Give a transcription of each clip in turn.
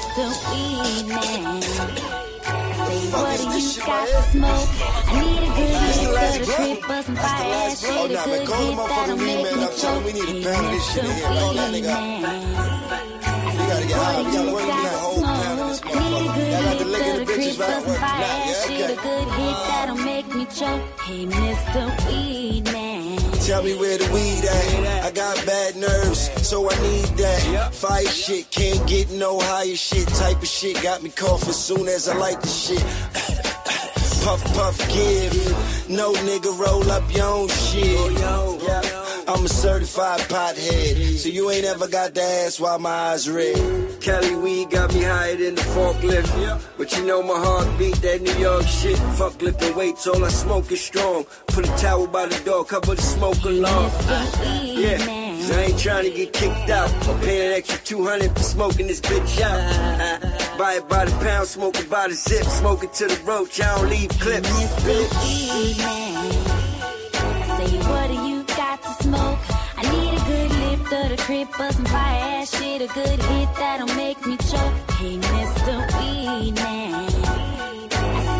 Mr. Weed Man. Say, what do you got to smoke? I need a good hit for the crib, bust some fire ass shit. A good hit that'll make me up. We choke. need a pound of this shit in Mr. here. Roll that Weed nigga. Man. We gotta get high. We gotta work in that whole pound of this motherfucker. Y'all got the lick of the bitches right working now. Yeah, Shit, a good hit that'll make me choke. Hey, Mr. Weed Man. Tell me where the weed at. I got bad nerves, so I need that. Fire shit, can't get no higher shit. Type of shit got me coughing soon as I like the shit. puff, puff, give. No nigga, roll up your own shit. Yeah. I'm a certified pothead, so you ain't ever got to ask why my eyes red. Cali weed got me higher than the forklift. But you know my heart beat that New York shit. Fuck lifting weights, all I smoke is strong. Put a towel by the door, cover the smoke alarm. Yeah, 'cause I ain't trying to get kicked out. I'm paying an extra 200 for smoking this bitch out. Buy it by the pound, smoke it by the zip, smoke it to the roach. I don't leave clips. Mr. crib, some fire ass shit. A good hit that'll make me choke. Hey, Mr. Weed Man. I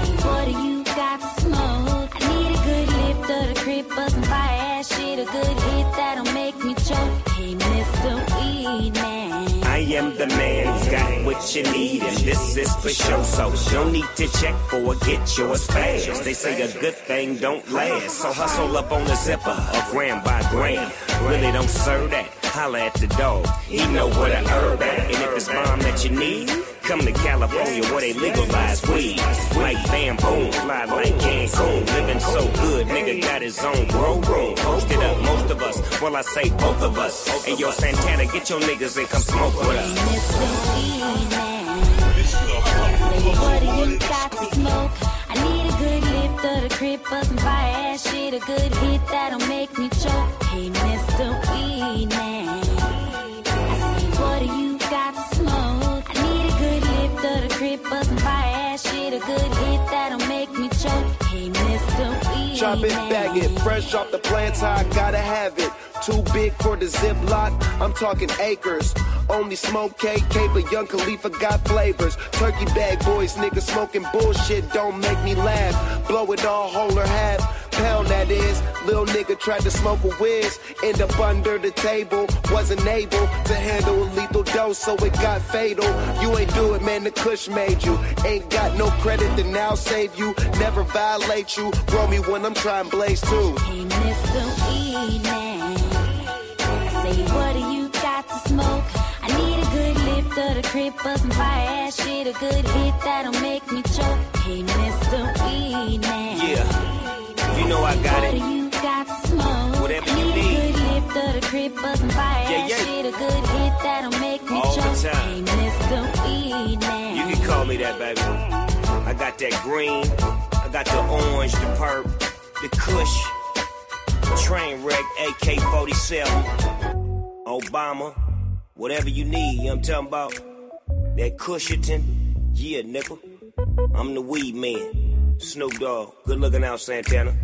say, what do you got to smoke? I need a good lift of the crib, some fire ass shit. A good hit that'll make me choke. Hey, Mr. Weed Man. I am the man who's got what you need, and this is for sure. So don't need to check for it, get yours fast. They say a good thing don't last, so hustle up on the zipper, a gram by gram. Really don't serve that. Holla at the dog, he know what to herb at. And if it's bomb that you need, come to California where they legalize weed. Like bam boom, fly like Cancun, living so good, nigga got his own grow room. Posted up, most of us. Well, I say both of us. Hey yo, Santana, get your niggas and come smoke with us. Man. What do you got to smoke? I need a good lift of the crib for fire ass shit. A good hit that'll make me choke. Hey, Mr. of the for some fire ass shit. A good hit that'll make me choke. Hey, Mr. Chop it, bag it, fresh off the plants, I gotta have it. Too big for the Ziploc, I'm talking acres. Only smoke KK, but Young Khalifa got flavors. Turkey bag boys, niggas smoking bullshit, don't make me laugh. Blow it all whole or half, pound that is. Little nigga tried to smoke a whiz, end up under the table. Wasn't able to handle a lethal dose, so it got fatal. You ain't do it, man, the kush made you. Ain't got no credit to now save you. Never violate you. Roll me when I'm trying blaze too. Hey, Mr. Weed Man. Say, what do you got to smoke? I need a good lift of the crib for some fire ass shit. A good hit that'll make me choke. Hey, Mr. Weed Man. Yeah, you know I got it. Crib some fire Yeah, yeah. shit. A good hit that'll make me All the time. Hey, Mr. Weed Man. You can call me that, baby. I got that green, I got the orange, the perp, the kush, train wreck, AK 47, Obama, whatever you need, you know what I'm talking about? That Cushiton, yeah, nickel. I'm the weed man. Snoop Dogg, good looking out, Santana.